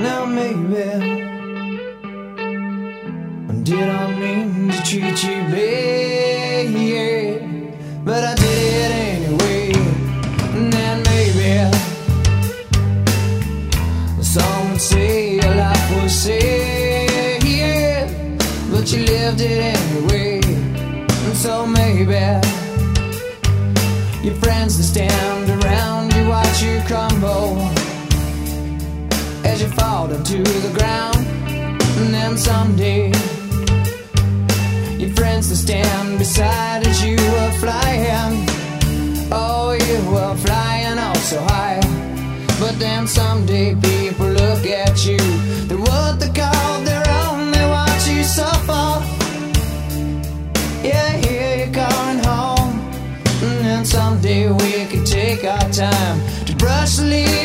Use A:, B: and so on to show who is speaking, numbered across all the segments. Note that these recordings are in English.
A: Now maybe did I mean to treat you bad, but I did it anyway. And then maybe some would say your life was sad, but you lived it anyway. And so maybe your friends that stand to the ground. And then someday, your friends will stand beside as you were flying. Oh, you were flying oh so high. But then someday, people look at you. They're what they call their own. They watch you suffer. Yeah, hear you're calling home. And then someday we could take our time to brush the leaves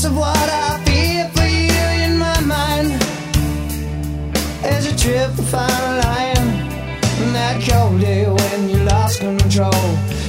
A: sense of what I feel for you in my mind. As you trip the final line, and that cold day when you lost control.